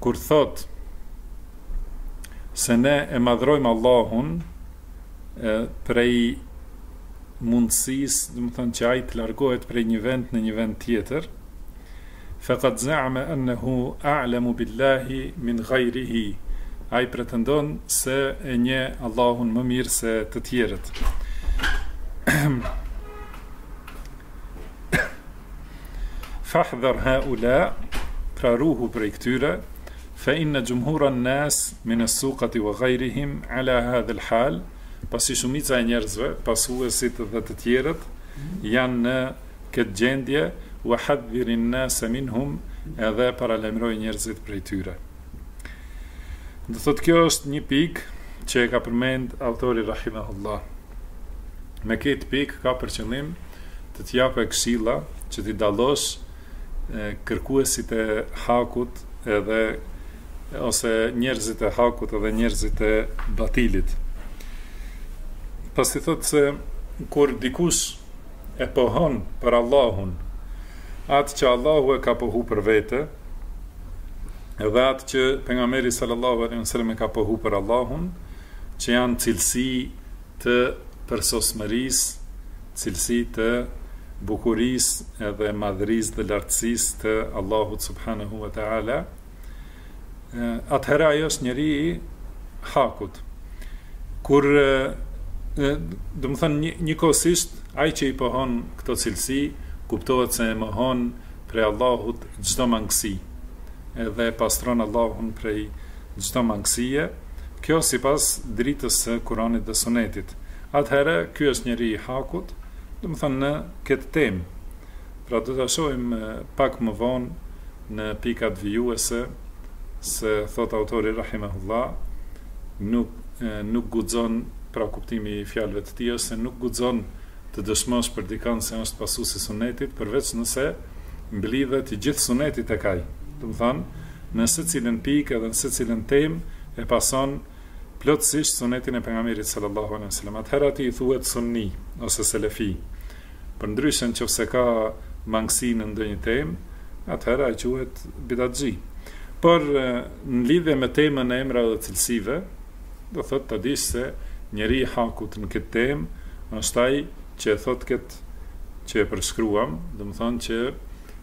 Kur thotë se ne e madhrojmë Allahun e, prej mundësisë, domethënë që ai të largohet prej një vend në një vend tjetër, faqad za'ama annahu a'lamu billahi min ghayrihi, ai pretendon se e njeh Allahun më mirë se të tjerët. Fahdhar ha ula, pra ruhu prej këtyre, fa inna jumhura an-nas min as-suqati wa ghayrihim ala hadha al-hal, pasi shumica e njerëzve, pasuesit dhe të tjerët, janë në këtë gjendje, wa haddhir an-nas minhum, edhe paralajmëroi njerëzit prej tyre. Do thotë kjo është një pikë që e ka përmend autori rahimahullah. Me këtë pikë ka për qëllim të të japë këshilla që t'i dallosh kërkuesit e hakut edhe ose njerëzit e hakut edhe njerëzit e batilit. Pasi thotë se kur dikush E pohon për Allahun, atë që Allahu e ka pohu për vete, edhe atë që Pejgamberi sallallahu alejhi ve sellem e ka pohu për Allahun, që janë cilësi të përsosmërisë, cilësi të bukurisë edhe madhërisë dhe lartësisë të Allahut subhanehu ve teala. atëherë ai është njeri i hakut. Kur, domethënë, një, njëkohësisht, ai që i pohon këto cilësi, kuptohet se e mohon prej Allahut çdo mangësi, edhe e pastron Allahun prej çdo mangësie, kjo sipas dritës së kuranit dhe sunetit. Atëherë, ky është njeri i hakut, domethënë, në këtë temë, Pra do ta shohim pak më vonë në pikat vijuese se thotë autori rahimehullah nuk nuk guxon pra kuptimi i fjalëve të tij është se nuk guxon të dëshmosh për dikënd se është pasues i Sunetit përveç nëse mblidhet i gjithë Suneti tek ai. Domethënë në secilën pikë edhe në secilën temë e pason plotësisht Sunetin e Pejgamberit sallallahu alejhi ve sellem. Atëherë atij i thuhet Sunni ose Selefi. Përndryshe në qoftë se ka mangësi në ndonjë temë, atëherë ai quhet bidatxhi. Por në lidhje me temën e emrave dhe cilësive, do thotë ta dish se njeri i hakut në këtë temë është ai që e thotë këtë që e përshkruam, domethënë që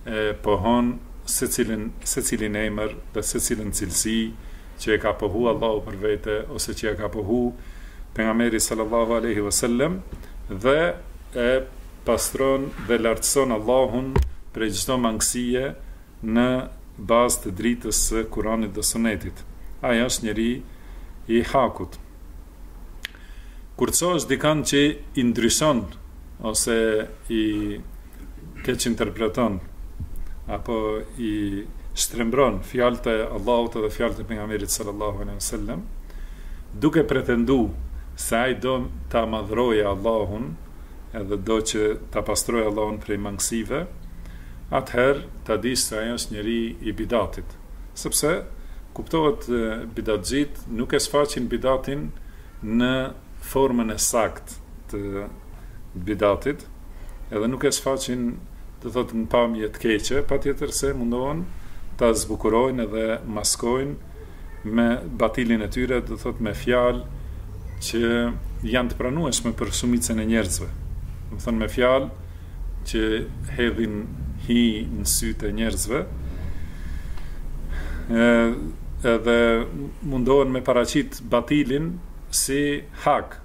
e pohon secilin secilin emër dhe secilën cilësi, që e ka pohu Allahu për vete ose që e ka pohu pejgamberi sallallahu alaihi wasallam dhe e pastron dhe lartëson Allahun prej çdo mangësie në bazë të dritës së Kuranit dhe Sunetit. Ai është njeri i hakut. Kur t'shohësh dikan që i ndryshon ose i keqinterpreton apo i shtrembron fjalët e Allahut edhe fjalët e pejgamberit sallallahu alejhi ve sellem, duke pretendu se ai do ta madhrojë Allahun edhe do që ta pastrojë Allahun prej mangësive, atëherë ta dish se ai është njeri i bidatit. Sepse kuptohet bidatxhit nuk e shfaqin bidatin në formën e saktë të bidatit, edhe nuk e shfaqin, do thotë, në pamje të keqe, patjetër se mundohen ta zbukurojnë edhe maskojnë me batilin e tyre, do thotë, me fjalë që janë të pranueshme për shumicën e njerëzve. Domethënë me fjalë që hedhin hi në sytë e njerëzve, edhe mundohen me paraqit batilin si hak,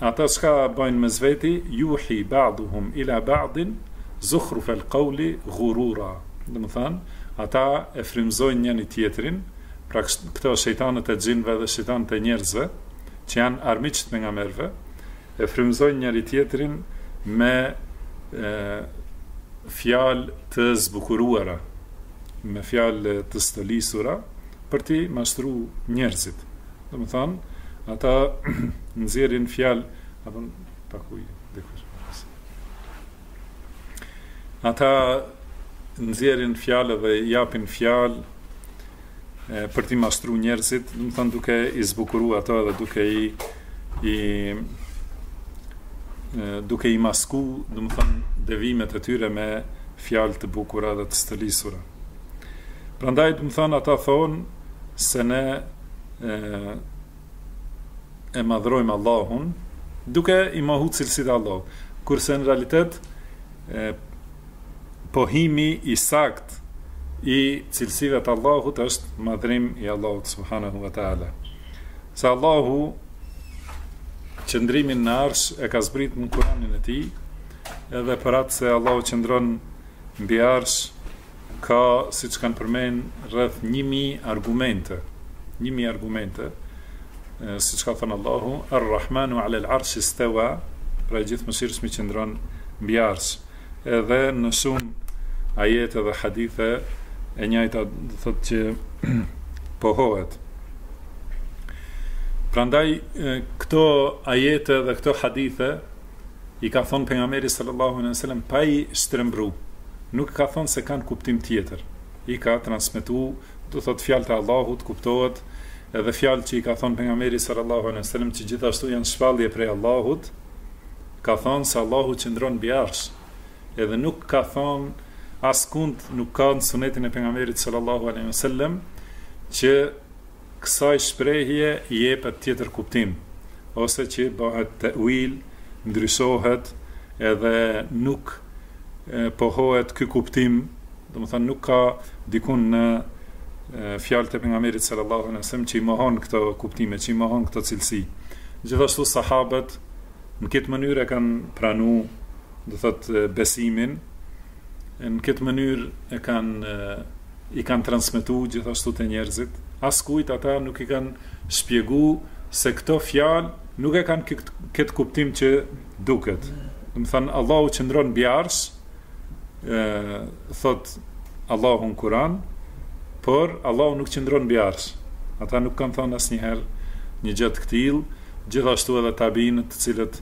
Ata çka bëjnë mes veti, yuhi ba'duhum ila ba'din zukhrufel qawli ghurura, domethënë, ata e frymëzojnë njëri tjetrin, pra këto shejtanët e xhinëve dhe shejtanët e njerëzve, që janë armiq të pejgamberëve, e frymëzojnë njëri tjetrin me fjalë të zbukuruara, me fjalë të stolisura, për t'i mashtruar njerëzit. Domethënë, ata nxjerrin fjalë, apo në pakuj, dhe kush më nësë. Ata nxjerrin fjalë dhe japin fjalë e, për t'i mashtru njerëzit, domethënë duke i zbukuru ato dhe duke i, i duke i masku, domethënë, devijimet e tyre me fjalë të bukura dhe të stolisura. Prandaj, domethënë, ata thonë, se ne e, e madhrojmë Allahun, duke i mohu cilësitë e Allahut, kurse në realitet e, pohimi i sakt i cilësive të Allahut është madhrim i Allahut subhanahu wa ta'ala. Se Allahu qëndrimin në arsh e ka zbrit në Kuranin e tij, edhe për atë se Allahu qëndron mbi arsh, Ka, siç kanë përmenë, rreth një mijë argumente, një mijë argumente, siç ka thënë Allahu, Ar-Rahmanu ala al-Arsh istawa, pra i Gjithëmëshirshmi qëndron mbi Arsh. Edhe në shumë ajete dhe hadithe e njëjta do thotë që pohohet. Prandaj këto ajete dhe këto hadithe I ka thonë Pejgamberi sallallahu alejhi ve sellem pa i shtrembru, nuk ka thonë se kanë kuptim tjetër, i ka transmetu, do thotë fjalët e Allahut, kuptohet, edhe fjalët që i ka thonë Pejgamberi sallallahu alejhi ve sellem që gjithashtu janë shpallje prej Allahut, ka thonë se Allahu qëndron mbi arsh, edhe nuk ka thonë askund nuk ka në sunetin e Pejgamberit sallallahu alejhi ve sellem që Kësaj shprehje i jepet tjetër kuptim, ose që bëhet te'uil, ndryshohet, edhe nuk pohohet ky kuptim, domethënë nuk ka dikund në fjalët e Pejgamberit sallallahu alejhi ve sellem që i mohon këto kuptime, që i mohon këto cilësi. Gjithashtu sahabët në këtë mënyrë e kanë pranuar, do thotë besimin, Në këtë mënyrë e kanë i kanë transmetuar gjithashtu te njerëzit. Askujt ata nuk i kanë shpjeguar se këto fjalë nuk e kanë këtë kuptim që duket. Domethënë Allahu qëndron mbi arsh, ë thot Allahu në Kur'an, por Allahu nuk qëndron mbi arsh. Ata nuk kanë thënë asnjëherë një gjë të këtillë, gjithashtu edhe tabiinët të cilët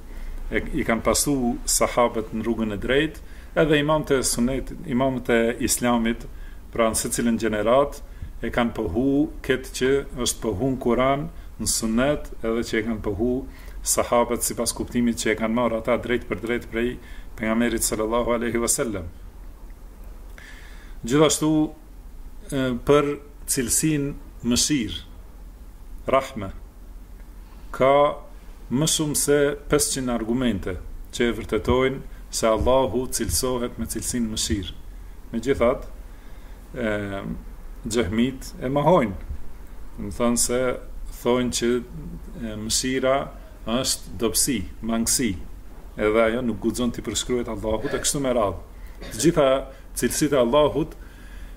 e, i kanë pasu sahabët në rrugën e drejtë, Edhe imamët e Sunetit, imamët e Islamit, pra në secilën gjeneratë, e kanë pohu këtë që është pohu në Kuran, në Sunet, edhe që e kanë pohu Sahabët sipas kuptimit që e kanë marrë ata drejtpërdrejt prej Pejgamberit sallallahu alejhi ve sellem. Gjithashtu për cilësinë mëshirë, Rahme, ka më shumë se pesëqind argumente që e vërtetojnë se Allahu cilësohet me cilësinë mëshirë. Megjithatë, xhehmit e mohojnë. Domethënë se thonë që mëshira është dobësi, mangësi. Edhe ajo nuk guxon t'i përshkruhet Allahut e kështu me radhë. Të gjitha cilësitë e Allahut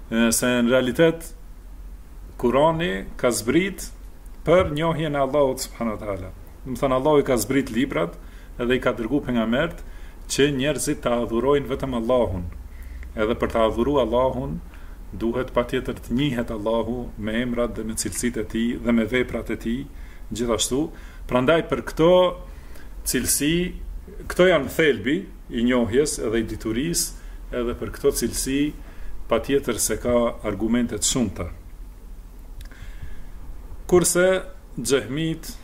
se në realitet Kurani ka zbrit për njohjen e Allahut subhanahu wa taala. Domethënë Allahu i ka zbrit librat dhe i ka dërguar pejgambert që njerëzit ta adhurojnë vetëm Allahun. Edhe për ta adhuruar Allahun duhet patjetër të njihet Allahu me emrat dhe me cilësitë e tij dhe me veprat e tij gjithashtu. Prandaj për këto cilësi, këto janë thelbi i njohjes edhe i diturisë edhe për këto cilësi patjetër se ka argumente të shumta. Kurse xhehmitë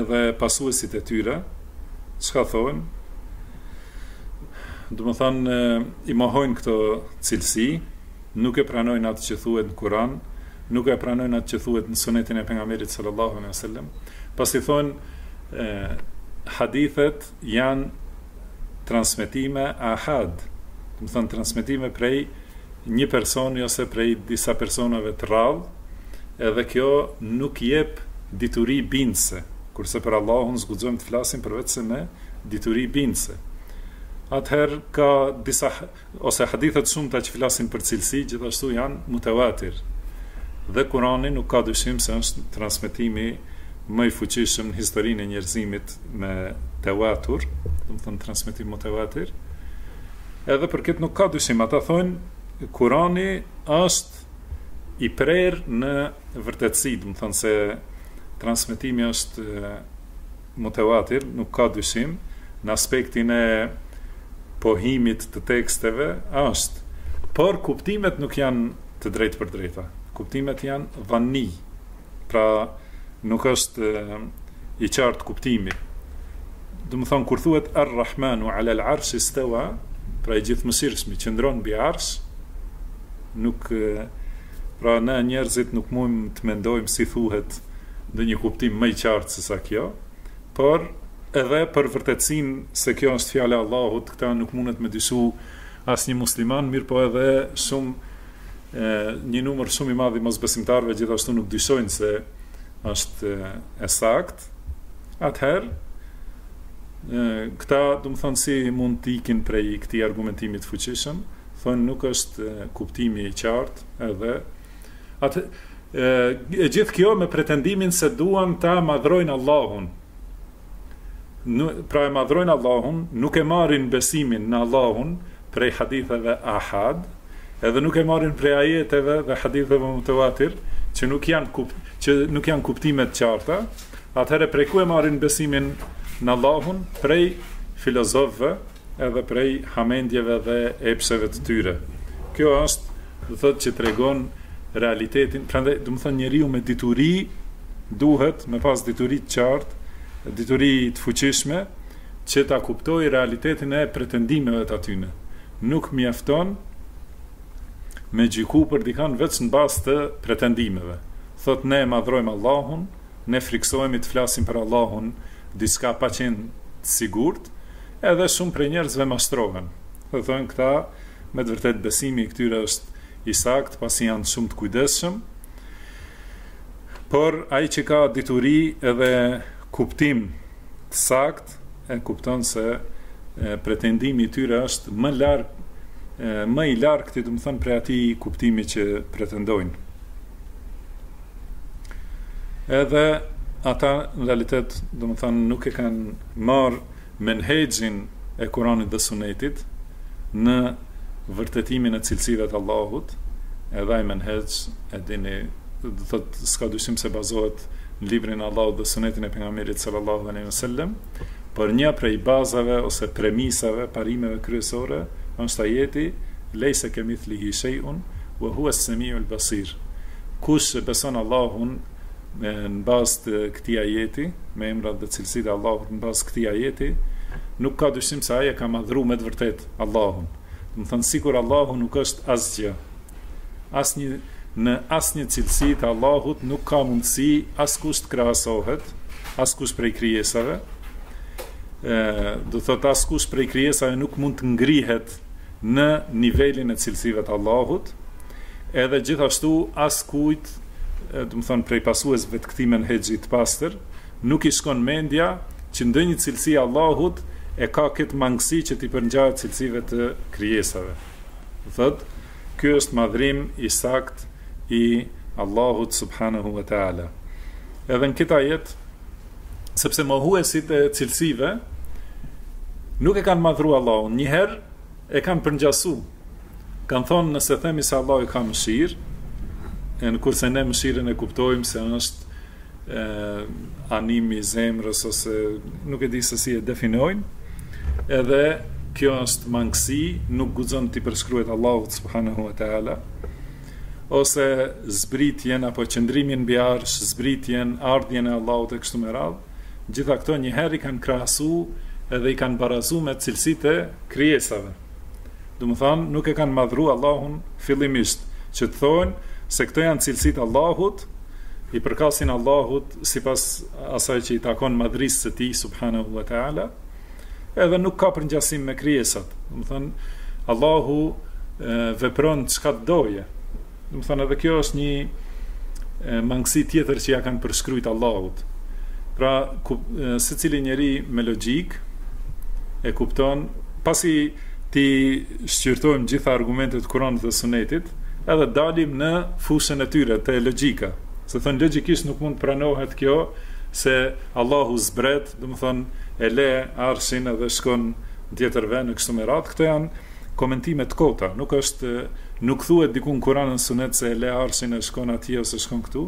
edhe pasuesit e tyre, çka thonë? Domethënë i mohojnë këto cilësi, nuk e pranojnë atë që thuhet në Kur'an, nuk e pranojnë atë që thuhet në Sunetin e pejgamberit sallallahu alaihi wasallam, pasi thonë hadithet Janë transmetime ahad, domethënë transmetime prej një personi ose prej disa personave të rrallë, edhe kjo nuk jep dituri bindëse, kurse për Allahun s'guxojmë të flasim përveçse me dituri bindëse. Atëherë ka disa Ose hadithe të shumta që flasin për cilësi gjithashtu janë mutewatir. Dhe Kurani nuk ka dyshim se është transmetimi më i fuqishëm në historinë e njerëzimit me tewatur, domethënë transmetim mutewatir. Edhe për këtë nuk ka dyshim, ata thonë Kurani është i prerë në vërtetësi, domethënë se transmetimi është Mutewatir, nuk ka dyshim, në aspektin e pohimit të teksteve, është, por kuptimet nuk janë të drejtpërdrejta. Kuptimet janë dhanni, pra nuk është i qartë kuptimi. Domethënë, kur thuhet Ar-Rahmanu 'ala al-'Arsh istawa, pra i Gjithëmëshirshmi qëndron mbi Arsh, nuk, Pra ne njerëzit nuk mujm të mendojmë si thuhet në një kuptim më i qartë se sa kjo, por edhe për vërtetësinë se kjo është fjalë e Allahut këtë nuk mundet me dyshu asnjë musliman, mirëpo edhe shumë një numër shumë i madh i mosbesimtarëve gjithashtu nuk dyshojnë se është e saktë, atëherë këta, domethënë si mund të ikin prej këtij argumentimi të fuqishëm, Thonë nuk është kuptimi i qartë edhe atë e gjithë kjo me pretendimin se duan ta madhrojnë Allahun. Në, pra e madhrojnë Allahun, nuk e marrin besimin në Allahun prej haditheve ahad, edhe nuk e marrin prej ajeteve dhe haditheve mutawatir që nuk janë kup, që nuk janë kuptime të qarta, atëherë prej ku e marrin besimin në Allahun prej filozofëve edhe prej hamendjeve dhe epsheve të tyre. Kjo është, do të thotë që tregon realitetin, prandaj domethënë njeriu me dituri duhet me pas dituri të qartë, dituri të fuqishme që ta kuptojë realitetin e pretendimeve të atyne. Nuk mjafton me gjyku për dikon veç në bazë të pretendimeve. Thotë ne e madhrojmë Allahun, Ne frikësohemi të flasim për Allahun, diçka pa qenë të sigurt, edhe shumë prej njerëzve mashtrohen. Dhe thonë këta, me të vërtetë besimi i këtyre është i saktë, pasi janë shumë të kujdesshëm. Por ai që ka dituri edhe kuptim të saktë, e kupton se pretendimi i tyre është më larg më i largët, do të thonë prej atij kuptimi që pretendojnë. Edhe ata në realitet, domethënë, nuk e kanë marrë menhexhin e Kuranit dhe Sunetit në vërtetimin e cilësive të Allahut, edhe ai menhexh e dini, do të thotë s'ka dyshim se bazohet në librin e Allahut dhe Sunetin e pejgamberit sallallahu alaihi wasallam, por një prej bazave ose premisave, parimeve kryesore është ajeti lejse kemithlihi shejun, Wa huwa as-sami'u al-basir. Kush beson Allahun në bazë të këtij ajeti, me emrat dhe cilësitë e Allahut në bazë të këtij ajeti, nuk ka dyshim se ai e ka madhëruar me të vërtetë Allahun. Domethonë sikur Allahu nuk është asgjë. Asnjë në asnjë cilësi të Allahut nuk ka mundësi askush të krahasohet, askush prej krijesave, do thotë askush prej krijesave nuk mund të ngrihet në nivelin e cilësive të Allahut, edhe gjithashtu askujt, domethonë prej pasuesve të këtij menhexhi të pastër, nuk i shkon mendja që ndonjë cilësi e Allahut e ka këtë mangësi që t'i përngjahet cilësive të krijesave. Thotë, Ky është madhërim i saktë i Allahut subhanehu ve teala. Edhe në këtë ajet sepse mohuesit e cilësive nuk e kanë madhru Allahun, njëherë e kanë përngjasu, kanë thonë nëse themi se Allahu ka mëshirë, e kurse ne mëshirën e kuptojmë se është e, animi i zemrës, ose nuk e di se si e definojnë, edhe kjo është mangësi, nuk guxon t'i përshkruhet Allahut subhanahu wa taala. ose zbritjen apo qëndrimin mbi Arsh, zbritjen, ardhjen e Allahut e kështu me radhë, gjitha këto njëherë i kanë krahasu edhe i kanë barazu me cilësitë e krijesave. Domethanë, nuk e kanë madhru Allahun fillimisht, që të thonë se këto janë cilësi të Allahut, i përkasin Allahut sipas asaj që i takon madhrisë së tij, subhanahu wa ta'ala, Edhe nuk ka përngjasim me krijesat. Domethënë Allahu vepron çka të dojë. Domethënë edhe kjo është një mangësi tjetër që ia kanë përshkruajt Allahut. Pra, ku, secili njeri me logjikë e kupton, pasi t'i shqyrtojmë gjitha argumentet e Kuranit dhe sunetit, edhe dalim në fushën e tyre te logjika. Se thonë logjikisht nuk mund pranohet kjo se Allahu zbret Domethënë e le arshin edhe shkon në tjetër vend e kështu me radhë. Këto janë komentime të kota, nuk është nuk thuhet diku në Kur'an e në Sunet se e le arshin e shkon atje ose shkon këtu,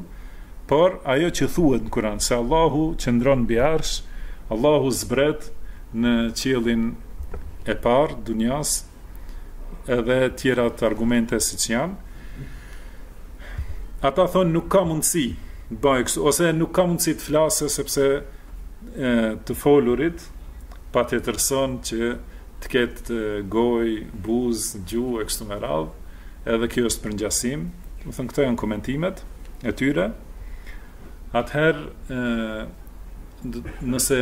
por ajo që thuhet në Kur'an se Allahu qëndron mbi arsh, Allahu zbret në qiellin e parë të dunjas, edhe tjerat argumente siç janë, ata thonë nuk ka mundësi të bëjë kështu, ose nuk ka mundësi të flasë, sepse e, të folurit patjetërson që të ketë gojë, buzë, gjuhë, e kështu me radhë, edhe kjo është përngjasim, domethënë këto janë komentimet e tyre, atëherë nëse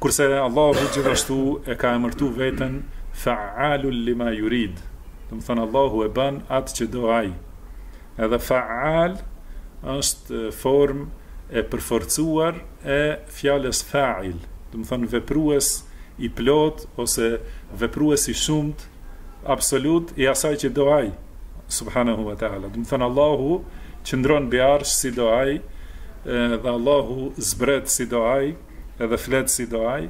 kurse Allahu gjithashtu e ka emërtuar veten fa'alun lima yurid domethënë Allahu e bën atë që do ai edhe fa'al është formë e përforcuar e fjalës fa'il domethënë veprues i plotë ose veprues i shumtë absolut i asaj që do ai subhanahu wa taala domethënë Allahu qëndron mbi arsh si do ai dhe Allahu zbret si do ai edhe flet si do ai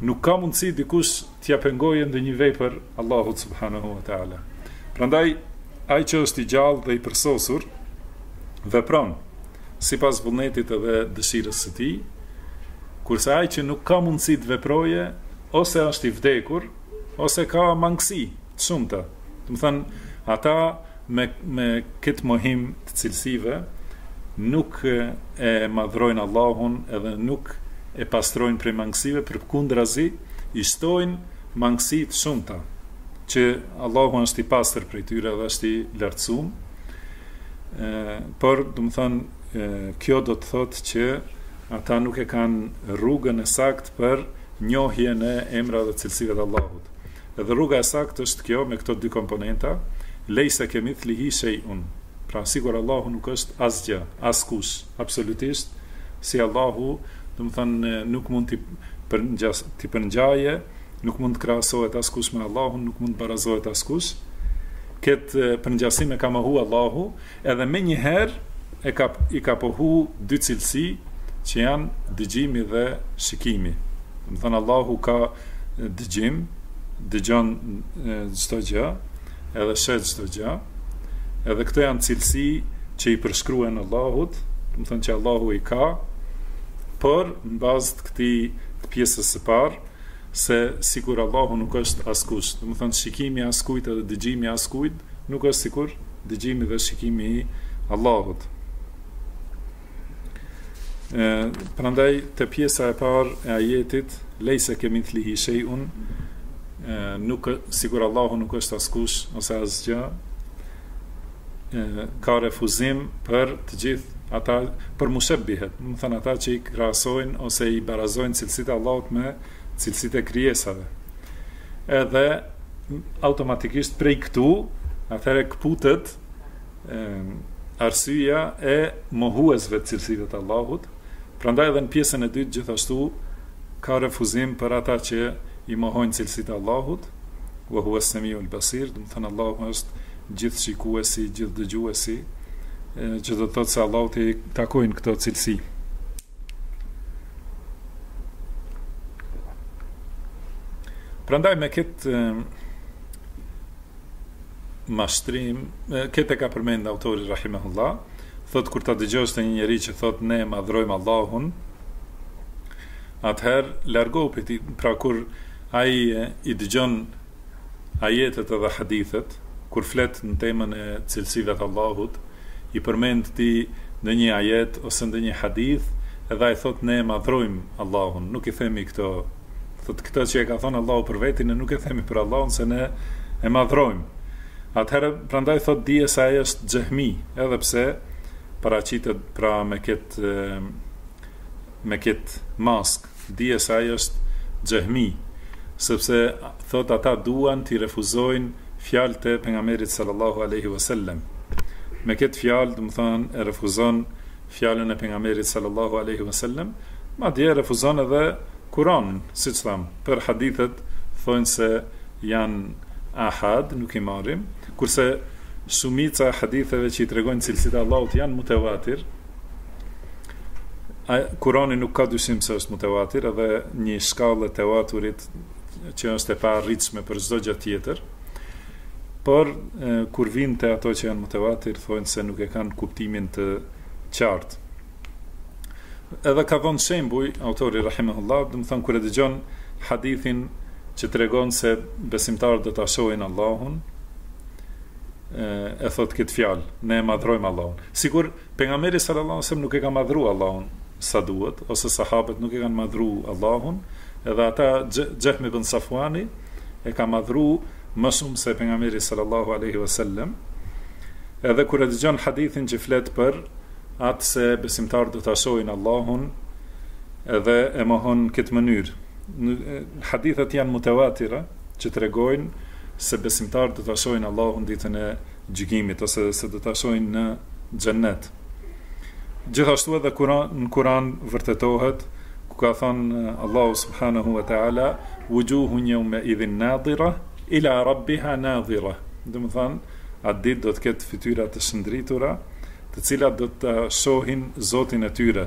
nuk ka mundësi dikush t'ia pengojë ndonjë vepër Allahut subhanahu wa taala prandaj ai që është i gjallë dhe i përsosur vepron sipas vullnetit edhe dëshirës së tij kurse ai që nuk ka mundësi të veprojë ose është i vdekur Ose ka mangësi të shumta. Domethënë, ata me me këtë mohim të cilësive nuk e madhrojnë Allahun edhe nuk e pastrojnë prej mangësive, përkundrazi i shtojnë mangësi të shumta, që Allahu është i pastër prej tyre dhe është i lartësum, por, domethënë, kjo do të thotë që ata nuk e kanë rrugën e saktë për njohjen e emrave dhe cilësive të Allahut. Dhe rruga e saktë është kjo me këto dy komponenta, Lejse kemithlihi shejun, pra sikur Allahu nuk është asgjë, askush, absolutisht, si Allahu, domethënë nuk mund t'i përngjas t'i përngjajë, nuk mund të krahasohet askush me Allahun, nuk mund të barazohet askush. Këtë përngjasim e ka mohu Allahu, Edhe menjëherë e ka i ka pohu dy cilësi që janë dëgjimi dhe shikimi. Domethënë Allahu ka dëgjim, dëgjon çdo gjë, edhe sheh çdo gjë. Edhe këto janë cilësi që i përshkruhen Allahut, domethënë që Allahu i ka, por në bazë të këtij të pjesës së parë se sikur Allahu nuk është askush. Domethënë shikimi i askujt edhe dëgjimi i askujt nuk është sikur dëgjimi dhe shikimi i Allahut. E, prandaj te pjesa e parë e ajetit lejse kemithlihi shejun nuk sikur Allahu nuk është askush ose asgjë ka refuzim për të gjithë ata për mushabbihet, domethënë ata që i krahasojnë ose i barazojnë cilësitë e Allahut me cilësitë e krijesave. Edhe automatikisht prej këtu, atëherë këputet arsyeja e mohuesve të cilësive të Allahut. Prandaj edhe në pjesën e dytë gjithashtu ka refuzim për ata që i mohojnë cilësitë e Allahut, wa huwa as-sami'ul basir, domethënë Allahu është gjithë shikuesi, gjithë dëgjuesi, që do të thotë se Allahut i takojnë këto cilësi. Prandaj me këtë mashtrim, këtë e ka përmend autori rahimahullah, thot kur ta dëgjosh ti një njeri që thot ne madhrojmë Allahun, atëherë largohu prej tij, pra kur ai i dëgjon Ajetet edhe hadithet, kur flet në temën e cilësive të Allahut, i përmend ti ndonjë ajet ose ndonjë hadith, edhe ai thotë ne e madhrojmë Allahun, nuk i themi këto, thotë këto që e ka thënë Allahu për veten ne nuk e themi për Allahun se ne e madhrojmë. Atëherë, prandaj thotë dije se ai është xhehmi, edhe pse paraqitet pra me këtë me këtë maskë. Dije se ai është xhehmi, sepse thotë ata duan t'i refuzojnë fjalët e Pejgamberit sallallahu alejhi ve sellem. Me këtë fjalë, domethënë, e refuzon fjalën e Pejgamberit sallallahu alejhi ve sellem, madje e refuzon edhe Kuranin, siç thamë, për hadithet thonë se janë ahad, nuk i marrim, kurse shumica e haditheve që i tregojnë cilësitë e Allahut janë mutewatir, A Kurani nuk ka dyshim se është mutewatir edhe një shkallë e tewaturit që është e paarritshme për çdo gjë tjetër. Por kur vijnë te ato që janë mutewatir thonë se nuk e kanë kuptimin të qartë. Edhe ka dhënë shembuj autori rahimahullah, domethënë kur e dëgjon hadithin që tregon se besimtarët do ta shohin Allahun, e thotë këtë fjalë, ne e madhrojmë Allahun. Sikur pejgamberi sallallahu alajhi wasallam nuk e ka madhruar Allahun sa duhet, ose sahabët nuk e kanë madhruar Allahun, edhe ata Xhehm ibn Safuani e ka madhruar më shumë se pejgamberi sallallahu alajhi wasallam. Edhe kur e dëgjon hadithin që flet për atë se besimtarët do ta shohin Allahun, edhe e mohon në këtë mënyrë. Hadithet janë mutawatira, që tregojnë se besimtarët do ta shohin Allahun ditën e gjykimit ose se do ta shohin në xhennet. Gjithashtu edhe Kur'an në Kur'an vërtetohet ku ka thënë Allahu subhanahu wa taala wujuhun yawma idhin nadira ila rabbiha nadira. Domethënë atë ditë do të ketë fytyra të shndritura, të cilat do ta shohin Zotin e tyre.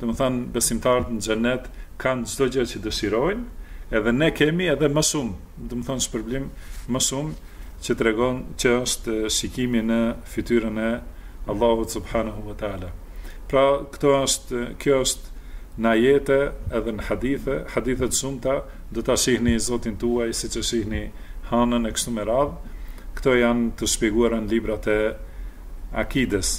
Domethënë besimtarët në xhenet kanë çdo gjë që dëshirojnë, edhe ne kemi edhe më shumë, domethënë shpërblim më shumë që tregon që është shikimi në fytyrën e Allahut subhanahu wa taala. Pra, kjo është, kjo është në ajete edhe në hadithe, hadithe të shumta, do ta shihni Zotin tuaj siç e shihni hanën e kështu me radhë. Këto janë të shpjeguara në librat e akides.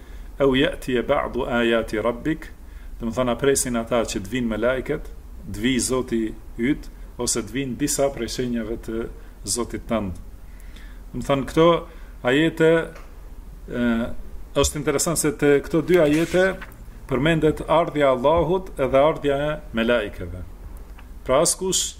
Ew ya'tiye ba'du ayati Rabbik, domethënë a presin ata që të vijnë melajket, të vijë Zoti yt, ose të vijnë disa prej shenjave të Zotit tënd. Domethënë këto ajete ë është interesant se te këto dy ajete përmendet ardhja e Allahut edhe ardhja e melajkeve. Pra askush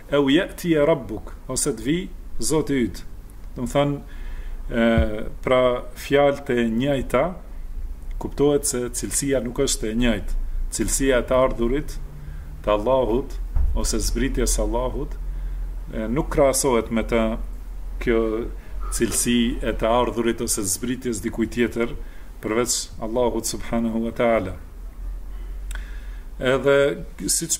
Ew ya'tiye rabbuk, ose të vijë Zoti yt. Domethënë pra fjalë të njëjta, kuptohet se cilësia nuk është e njëjtë. Cilësia e të ardhurit të Allahut ose zbritjes së Allahut nuk krahasohet me të kjo cilësi e të ardhurit ose zbritjes dikujt tjetër përveç Allahut subhanahu wa taala. Edhe siç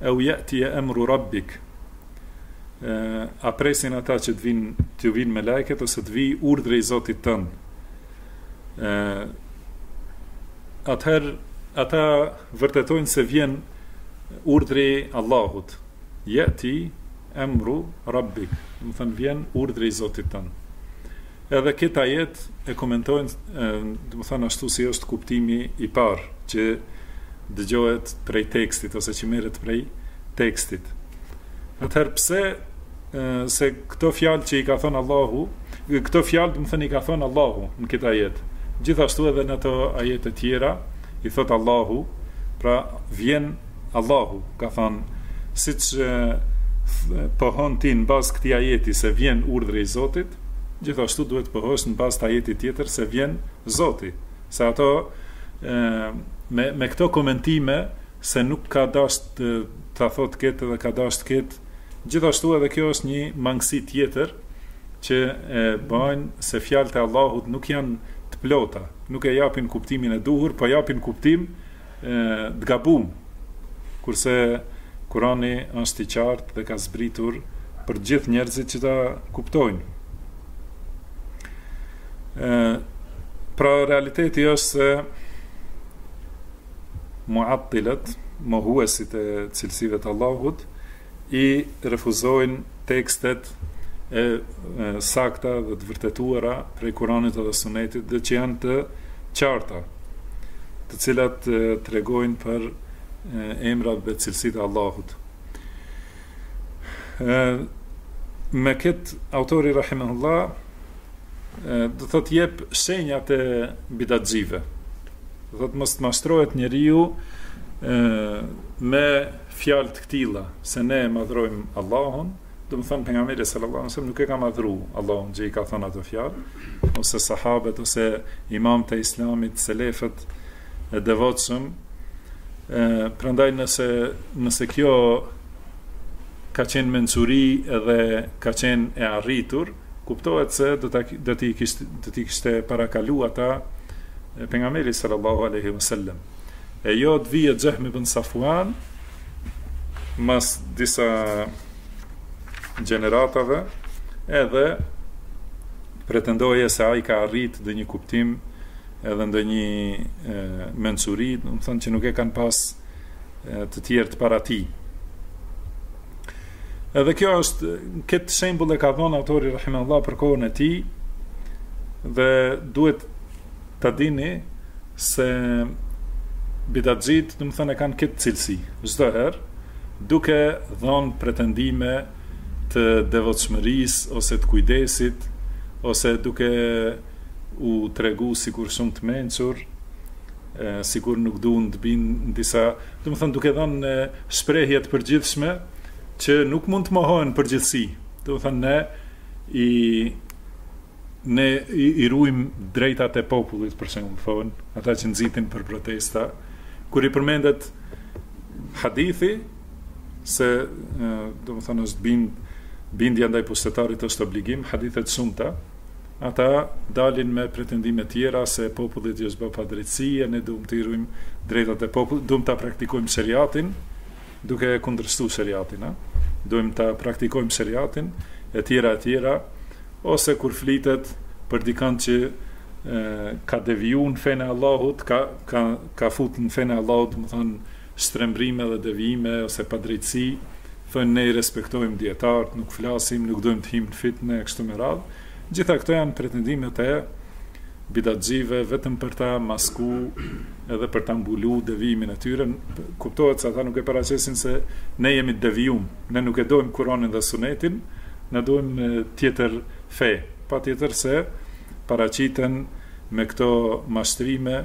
Ew ya'tiya amru rabbik A presin ata që të vijnë, t'ju vijnë melajket ose të vijë urdhri i Zotit tënd? Atëherë ata vërtetojnë se vjen urdhri i Allahut. Ya'ti amru rabbik, domethënë vjen urdhri i Zotit tënd. Edhe këtë ajet e komentojnë, domethënë ashtu si është kuptimi i parë që dëgjohet prej tekstit ose që merret prej tekstit. Atëherë pse se këto fjalë që i ka thënë Allahu, këto fjalë domethënë i ka thënë Allahu në këtë ajet. Gjithashtu edhe në ato ajete të tjera i thotë Allahu, pra vjen Allahu, ka thënë, siç pohon ti në bazë këtij ajeti se vjen urdhri i Zotit, gjithashtu duhet të pohosh në bazë të ajetit tjetër se vjen Zoti, se ata me me këto komentime se nuk ka dashtë të ta thotë këtë dhe ka dashtë këtë, gjithashtu edhe kjo është një mangësi tjetër që e bëjnë se fjalët e Allahut nuk janë të plota, nuk e japin kuptimin e duhur, po japin kuptim të gabum. Kurse Kurani është i qartë dhe ka zbritur për të gjithë njerëzit që ta kuptojnë. E, pra realiteti është se muattilet, mohuesit e cilësive të Allahut, i refuzojnë tekstet e sakta dhe të vërtetuara prej Kuranit edhe Sunetit dhe që janë të qarta, të cilat tregojnë për emrat dhe cilësitë e Allahut. Me këtë autori rahimahullah do të të japë shenjat e bidatxhive. Dhe të mos të mashtrohet njeriu me fjalë të këtilla se ne e madhrojmë Allahun, domethënë pejgamberi sallallahu alajhi wasallam nuk e ka madhru Allahun që i ka thënë ato fjalë, ose sahabët ose imamët e islamit, selefët e devotshëm. Ë prandaj nëse nëse kjo ka qenë mençuri edhe ka qenë e arritur, Kuptohet se do ta do t'i kishte do t'i kishte parakalu ata pejgamberi sallallahu alaihi wasallam. E jo të vijë Xhehm ibn Safuan mas disa gjeneratave edhe pretendojë se ai ka arrit ndonjë kuptim edhe ndonjë mençuri, domethënë që nuk e kanë pas të tjerët para tij. Edhe kjo është këtë shembull e ka dhënë autori rahimahullahu për kohën e tij dhe duhet ta dini se bidatxhit, domethënë e kanë këtë cilësi. Çdo herë duke dhon pretendime të devotshmërisë ose të kujdesit ose duke u tregu sikur shumë të mençur, sikur nuk duan të bien në disa, domethënë duke dhënë shprehje të përgjithshme që nuk mund të mohohen në përgjithësi. Domethënë ne i ne i, i ruajmë drejtat e popullit për shembull thonë ata që nxitin për protesta kur i përmendet hadithi se domethënë është bind bindja ndaj pushtetarit është obligim hadithet e shumta Ata dalin me pretendime tjera se popullit i është bë padrejtësi e ne duhmë t'i rujmë drejtat e popullit, duhmë ta praktikojmë sheriatin duke e kundërshtu sheriatin, a? Duhmë ta praktikojmë sheriatin e tjera e tjera ose kur flitet për dikënd që e ka deviju në fenë e Allahut, ka ka ka fut në fenë e Allahut, do të thonë shtrembrime dhe devijime ose padrejtësi, thonë ne i respektojmë dijetarët, nuk flasim, nuk dojmë të hijmë në fitne e kështu me radhë, gjitha këto janë pretendimet e bidatxhive vetëm për ta masku edhe për ta mbulu devijimin e tyre, kuptohet se ata nuk e paraqesin se ne jemi devijum, ne nuk e dojmë Kuranin dhe Sunetin, ne dojmë tjetër fe, patjetër se paraqiten me këto mashtrime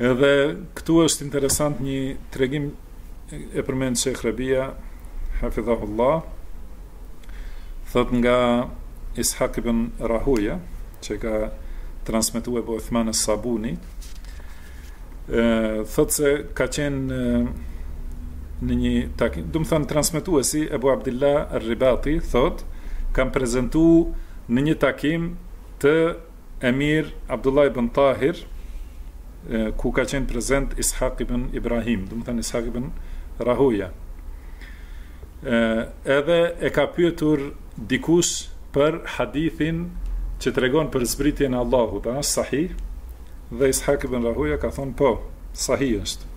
Edhe këtu është interesant një tregim e përmend Shejh Rabia hafizahullah thot nga Ishaq ibn Rahuja që e ka transmetu Ebu Uthman as-Sabuni thot se ka qenë në një takim, do të thonë transmetuesi Ebu Abdilah er-Ribati thot kam prezentu në një takim të Emir Abdullah ibn Tahir, ku ka qenë prezent Ishaq ibn Ibrahim, do të thënë Ishaq ibn Rahuja. Ë edhe e ka pyetur dikush për hadithin që tregon për zbritjen e Allahut, a është sahih? Dhe Ishaq ibn Rahuja ka thonë po, sahih është.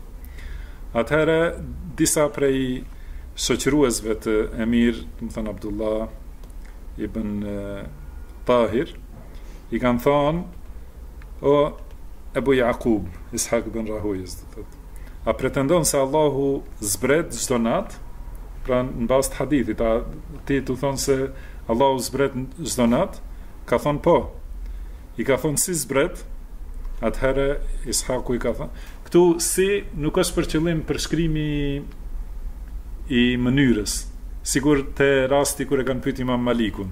Atëherë disa prej shoqëruesve të Emirit, do të thënë Abdullah ibn Tahir, i kanë thënë o Ebu Jakub, Ishak ibn Rahujës, do thotë. A pretendon se Allahu zbret çdo nat? Pra në bazë të hadithit, a ti thon se Allahu zbret çdo nat? Ka thon po. I ka thon si zbret? Atëherë Ishaku i ka thon. Ktu si nuk është për qëllim përshkrimi i mënyrës. Sikur te rasti kur e kanë pyet Imam Malikun.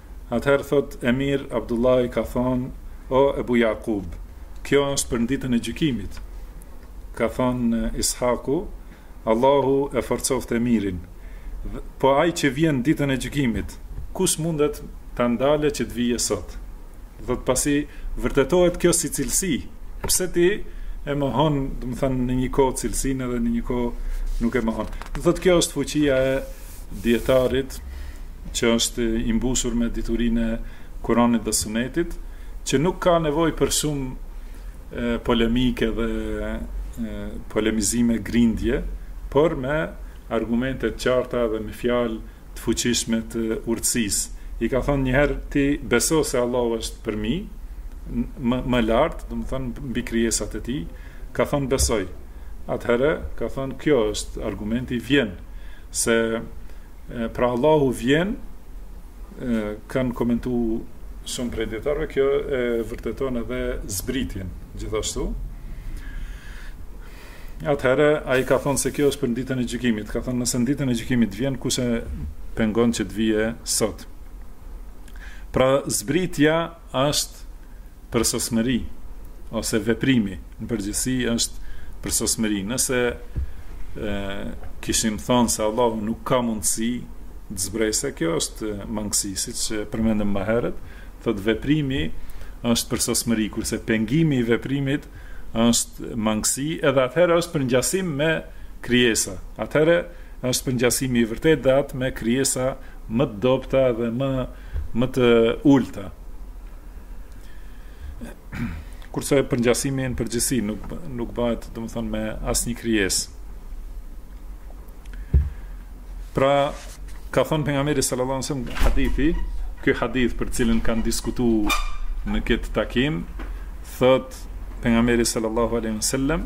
Atëherë thotë Emir Abdullahi i ka thonë, O Ebu Jaqub, kjo është për n'Ditën e Gjykimit. Ka thonë Ishaku, Allahu e forcoftë Emirin. Po ai që vjen Ditën e Gjykimit, kush mundet ta ndalë që të vijë sot? Do thotë pasi vërtetohet kjo si cilësi, pse ti e mohon, do të thonë në një kohë cilësinë edhe në një kohë nuk e mohon. Do thotë kjo është fuqia e Dietarit, që është i mbushur me diturinë e Kuranit dhe Sunetit, që nuk ka nevojë për shumë polemike dhe polemizime grindje, por me argumente të qarta dhe me fjalë të fuqishme të urtësisë. I ka thënë njëherë ti beson se Allahu është përmi, më më lart, domethënë mbi krijesat e tij, ka thënë besoj. Atëherë ka thënë kjo është argumenti vjen se Pra Allahu vjen, kanë komentu shumë prej dijetarëve, kjo e vërteton edhe zbritjen, gjithashtu. Atëherë, ai ka thonë se kjo është për ditën e gjykimit, ka thonë nëse në ditën e gjykimit vjen, kush e pengon që të vije sot. Pra zbritja është Përsosmëri ose veprimi në përgjithësi është përsosmëri. Nëse kishim thënë se Allahu nuk ka mundësi të zbresë, kjo është mangësi, siç përmendëm më herët, thotë veprimi është përsosmëri, kurse pengimi i veprimit është mangësi, edhe atëherë është përngjasim me krijesa. Atëherë është përngjasimi i vërtetë dhe atë me krijesa më të dobëta dhe më më të ulta. Kurse përngjasimi në përgjithësi nuk nuk bëhet, domethënë me asnjë krijesë. Pra, ka thënë pejgamberi sallallahu alajhi wasallam hadithi, ky hadith për të cilin kanë diskutu në këtë takim, thot pejgamberi sallallahu alajhi wasallam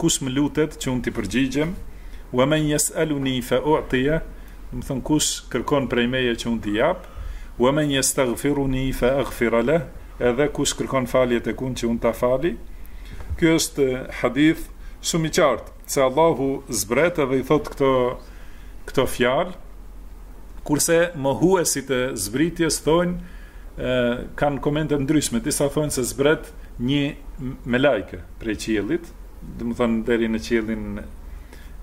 Kush më lutet që unë t'i përgjigjem, Wa men yes'aluni fa u'tiyeh, domethënë kush kërkon prej meje që unë t'i jap, Wa men yestaghfiruni fa aghfir leh, edhe kush kërkon falje tek unë që unë ta fali. Ky është hadith shumë i qartë se Allahu zbret edhe i thotë këto këto fjalë, kurse mohuesit e zbritjes thonë kanë komente të ndryshme, disa thonë se zbret një melaike. prej qiellit, domethënë deri në qiellin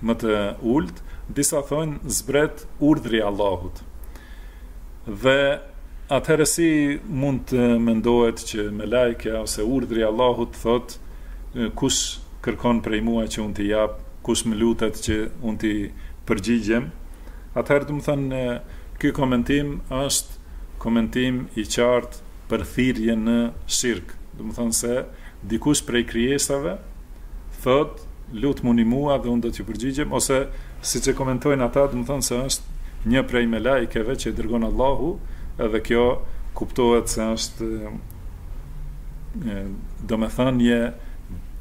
më të ulët, disa thonë zbret urdhri i Allahut. Dhe atëherë si mund të mendohet që melaike ose urdhri i Allahut thot kush kërkon prej mua që unë t'i jap, kush më lutet që unë t'i përgjigjem, atëherë domethënë ky komentim është komentim i qartë për thirrje në shirk, domethënë se Dikush prej krijesave thotë lutmuni mua dhe unë do t'ju përgjigjem ose siç e komentojnë ata do të thonë se është një prej melajkeve që e dërgon Allahu edhe kjo kuptohet se është domethënie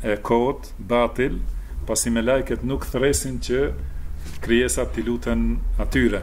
e kotë, batil, pasi melajket nuk thërresin që krijesat t'i luten atyre.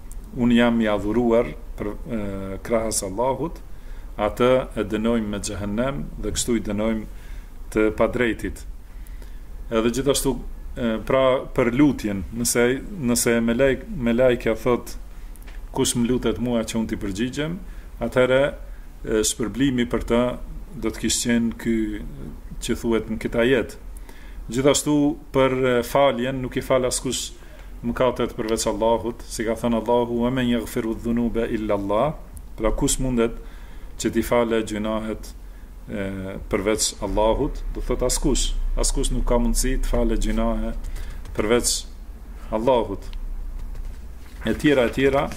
Unë jam i adhuruar për krahas Allahut, atë e dënojmë me xhehenem dhe kështu i dënojmë të padrejtit. Edhe gjithashtu pra për lutjen, nëse nëse melajk melajkja thotë kush më lutet mua që unë t'i përgjigjem, atëherë shpërblimi për të do të kish qenë ky që thuhet në këtë ajet. Gjithashtu për faljen nuk i fal askush mëkatet përveç Allahut, si ka thënë Allahu, "Wa men yaghfiru dhunuba illa Allah", pra kush mundet që t'i fale gjynahet përveç Allahut, domethënë askush, askush nuk ka mundësi të fale gjynahe përveç Allahut. E tjera e tjera,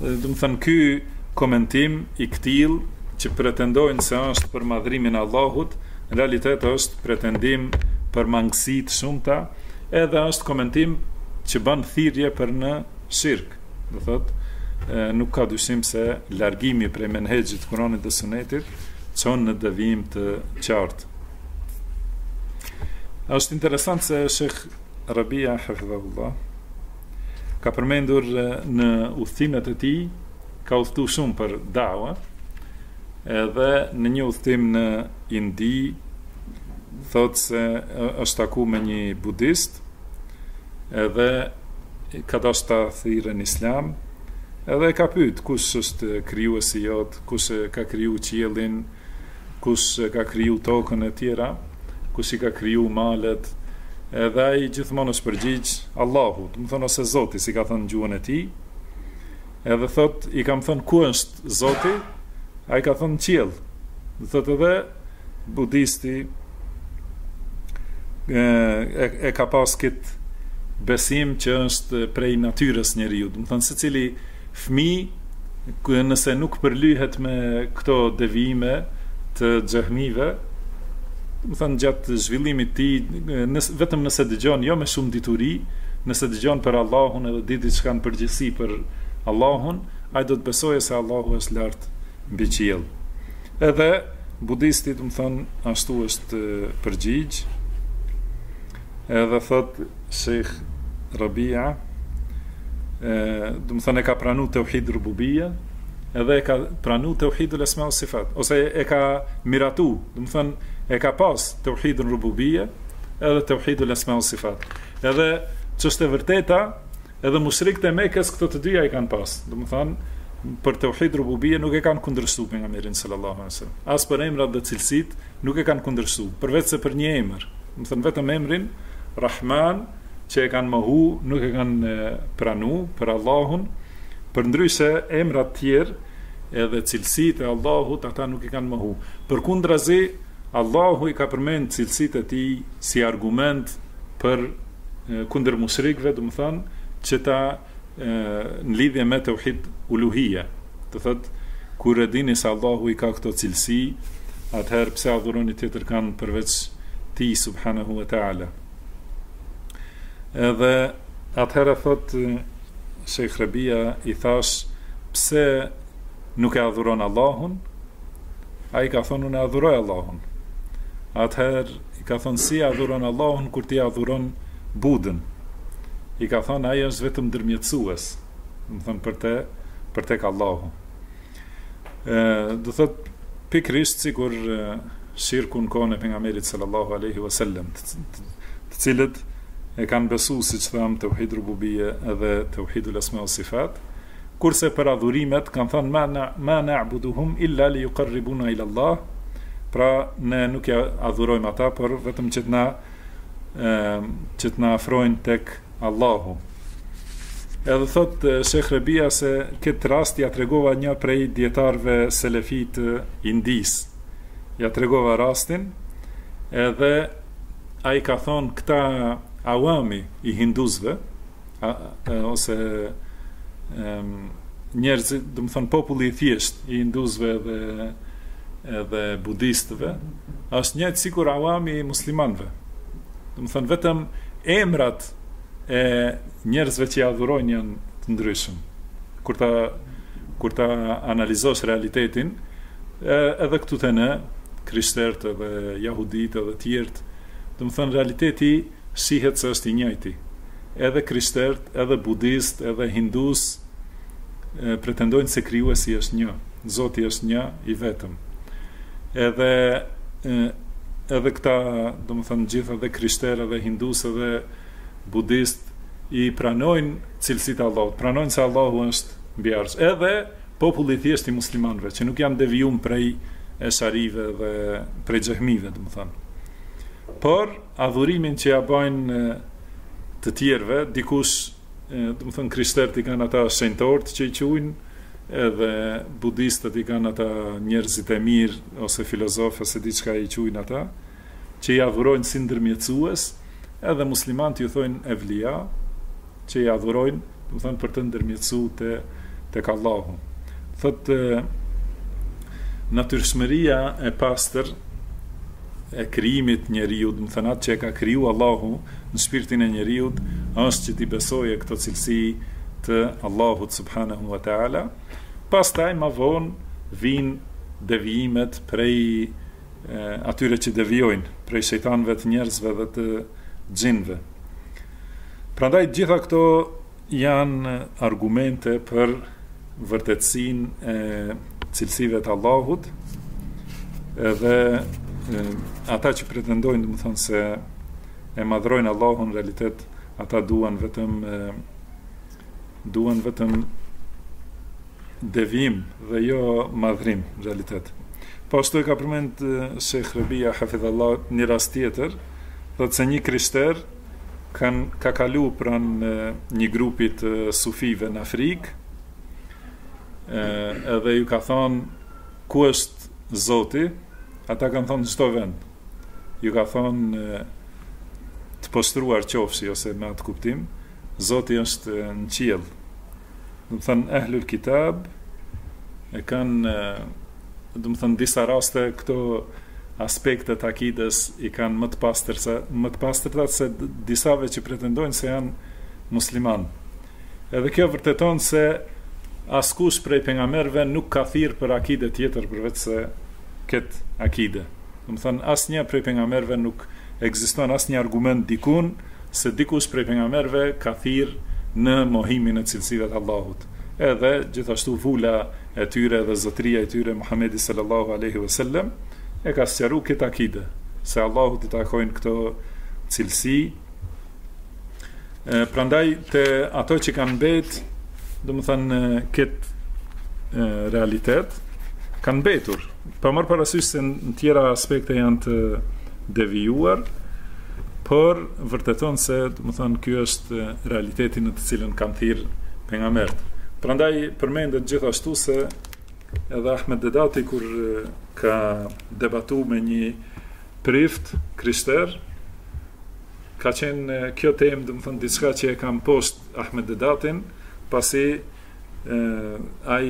domethënë ky komentim i këtill që pretendojnë se është për madhrimin e Allahut, në realitet është pretendim për mangësi të shumta, Edhe është komentim që bën thirrje për në shirk, dhe thotë nuk ka dyshim se largimi prej menhexhit Kur'anit dhe Sunetit çon në devijim të qartë. Është interesant se Shejh Rabia hafidhahullah ka përmendur në udhëtimet e tij ka udhëtu shumë për dawa edhe në një udhëtim në Indi thotë se është taku me një budist edhe ka dash ta thirrë në islam edhe e ka pyet kush është krijuesi jot, kush e ka kriju qiellin, kush e ka kriju tokën e tjera, kush i ka kriju malet, edhe ai gjithmonë është përgjigj Allahu, domethënë ose Zoti, si ka thënë gjuhën e tij, edhe thotë, i kam thënë ku është Zoti, ai ka thënë n'qiell, dhe thotë edhe, budisti e, e, e ka pas këtë besim që është prej natyrës njeriu. Domethënë, secili fmi, nëse nuk përlyhet me këto devijime të xhehmive, domethënë, gjatë zhvillimit tij, nës, vetëm nëse dëgjon, jo me shumë dituri, nëse dëgjon për Allahun edhe ditit çka në përgjithësi për Allahun, ai do të besojë se Allahu është lart. mbi qiell. Edhe budisti domethon ashtu është përgjigj. Edhe thot Sheikh Rabia domethon e ka pranu tauhid rububia, edhe e ka pranu tauhidul asma wa sifat, ose e ka miratu, domethon e ka pas tauhidun rububia, edhe tauhidul asma wa sifat. Edhe ç'është e vërteta Edhe mushrikët e Mekes këto të dyja i kanë pas, domethënë për tauhid rububie nuk e kanë kundërshtu pejgamberin sallallahu alaihi wasallam. As për emrat dhe cilësitë nuk e kanë kundërshtu, përveçse për një emër, domethënë vetëm emrin Rahman që e kanë mohu, nuk e kanë pranu për Allahun, përndryshe emrat tjerë edhe cilësit e Allahut ata nuk i kanë mohu. Përkundrazi, Allahu i ka përmend cilësit e tij si argument për kundër mushrikëve, domethënë që ta në lidhje me tauhid uluhije, do thotë kur e dini se Allahu i ka këto cilësi, atëherë pse adhuroni tjetër kanë përveç Tij subhanahu wa taala. Edhe atëherë thotë Sheikh Rabia i thash pse nuk e adhuron Allahun? Ai ka thonë unë e adhuroj Allahun. Atëherë I ka thënë si e adhuron Allahun kur ti adhuron Budën. I ka thënë ai është vetëm ndërmjetësues, domethënë për te për tek Allahu. Ë, do thot pikërisht sikur shirku në kohën e pejgamberit sallallahu alaihi wasallam, të cilët e kanë besuar siç thamë tauhid rububie edhe tauhidul asma wa sifat, Kurse për adhurimet, kanë thënë, Ma na, ma na'buduhum illa li yuqarribuna ila Allah, pra ne nuk i adhurojmë ata, por vetëm që të na e, që të na afrojnë tek Allahu. Edhe thot Shekh Rebia se këtë rast ja tregova një prej dijetarve selefi të Indis. Ja tregova rastin edhe ai ka thonë këta awami i hinduzve, a, e, ose e, njerëzit, domethon populli i thjesht i hinduzëve dhe edhe budistëve, është njëjtë sikur awami i muslimanëve. Domethon vetëm emrat e njerëzve që i adhurojnë janë të ndryshëm. Kur ta kur ta analizosh realitetin, e, edhe këtu te ne krishterët dhe jahudit edhe të tjerë, domethon realiteti Shihet se është i njëjti. Edhe krishterët, edhe budistët, edhe hindusët pretendojnë se Krijuesi është një. Zoti është një, i vetëm. Edhe edhe këta, domethënë gjithë edhe krishterë, edhe hindusë, edhe budistë i pranojnë cilësitë e Allahut, pranojnë se Allahu është mbi arsh. Edhe populli i thjeshtë i muslimanëve, që nuk janë devijuar prej esharijve dhe prej xhehmijve, domethënë. Por Adhurimin që ia bajnë të tjerëve, dikush, domethonë krishterët i kanë ata shenjtorët që i quajnë, edhe budistët i kanë ata njerëzit e mirë ose filozofë ose diçka i quajnë ata, që i adhurojnë si ndërmjetësues, edhe muslimanët iu thojnë evliya, që i adhurojnë, domethonë për të ndërmjetësuar te tek Allahu. Thotë natyrshmëria e pastër e krijimit njeriut, domethonë atë që e ka kriju Allahu në shpirtin e njeriut, është që t'i besojë këto cilësi të Allahut subhanahu wa taala. Pastaj ma vonë vijnë devijimet prej atyre që devijojnë, prej shejtanëve të njerëzve dhe të xhinve. Prandaj të gjitha këto janë argumente për vërtetësinë e cilësive të Allahut edhe ata që pretendojnë, domethënë se e madhrojnë Allahun në realitet, ata duan vetëm duan vetëm devijim dhe jo madhrim në realitet. Po ashtu e ka përmend Shejh Rebia hafidhahullah një rast tjetër, thotë se një krishter Kan ka kalu pranë një grupi të sufijve në Afrikë, edhe iu ka thonë ku është Zoti, ata kanë thonë çdo vend. Iu ka thonë të poshtruar qofshi ose me atë kuptim, Zoti është në qiell. domethënë ehlul kitab e kanë domethënë disa raste këto aspekte të akides i kanë më të pastër se më të pastërta se disave që pretendojnë se janë musliman. Edhe kjo vërteton se askush prej pejgamberëve nuk ka thirr për akide tjetër përveç se kët akide. Domethënë asnjë prej pejgamberëve nuk ekziston asnjë argument dikun Se dikush prej pejgamberëve ka thirrë në mohimin e cilësive të Allahut. Edhe, gjithashtu, vula e tyre dhe zotëria e tyre, Muhamedi sal-lal-lahu alejhi ve sel-lem, e ka sqaruar këtë akide, se Allahut i takojnë këto cilësi, e, prandaj, te ato që kanë mbet, domethënë, këtë realitet, kanë mbetur. Pa marrë parasysh se në tjera aspekte janë të devijuar, por vërteton se, domethënë, ky është realiteti në të cilën kanë thirrë pejgamberët. Prandaj përmendet gjithashtu se edhe Ahmed Didati kur ka debatu me një prift krishter, ka qenë kjo temë, domethënë, diçka që e ka mposht Ahmed Didatin, pasi ai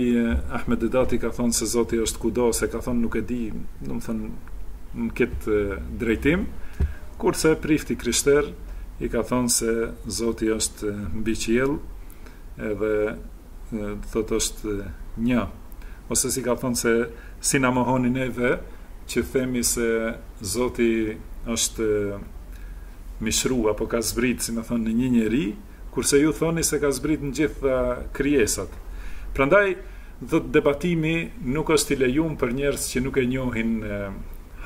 Ahmed Didati ka thonë se Zoti është kudo, se ka thonë nuk e di, domethonë në këtë drejtim, kurse prifti krishter i ka thonë se Zoti është mbi qiell edhe thotë është një ose si ka thonë se si na mohoni neve që themi se Zoti është mishru apo ka zbrit si me thonë në një njeri Kurse ju thoni se ka zbrit n'gjitha krijesat. Prandaj thot debatimi nuk është i lejum për njerz që nuk e njohin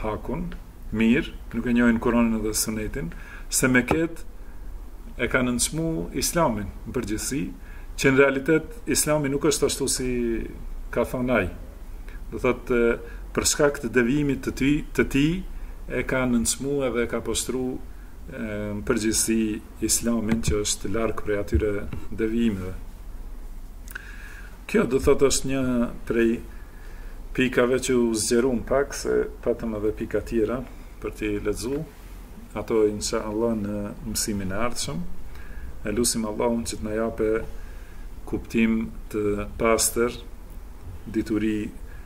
Hakun mir, nuk e njohin Kuranin dhe Sunetin, se me ket e kan nënçmu Islamin në përgjithësi, që në realitet Islami nuk është ashtu si ka thon ai. Do thot për shkak të devijimit të tij, të tij e ka nënçmu edhe e ka poshtru në përgjithësi Islamin që është larg prej atyre devijimeve. Kjo do thotë është një prej pikave që u zgjeruam pak se patëm edhe pika tjera për t'i lexu ato inshallah në mësimin e ardhshëm. E lusim Allahun që të na japë kuptim të pastër, dituri